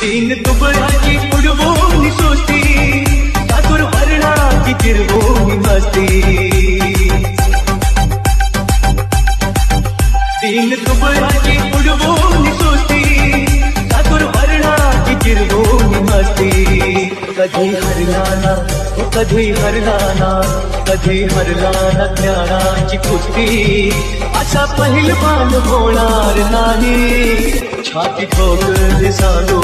तीन दुबळाची उडवून सोसती चातुर वर्णाची चिरवून मस्ती तीन दुबळाची उडवून सोसती चातुर वर्णाची चिरवून मस्ती कधी हरलाना कधी हरलाना कधी हरलाना ज्ञानाची कुस्ती असा अच्छा पहिलवान होणार नाही। छाती ठोक सांगू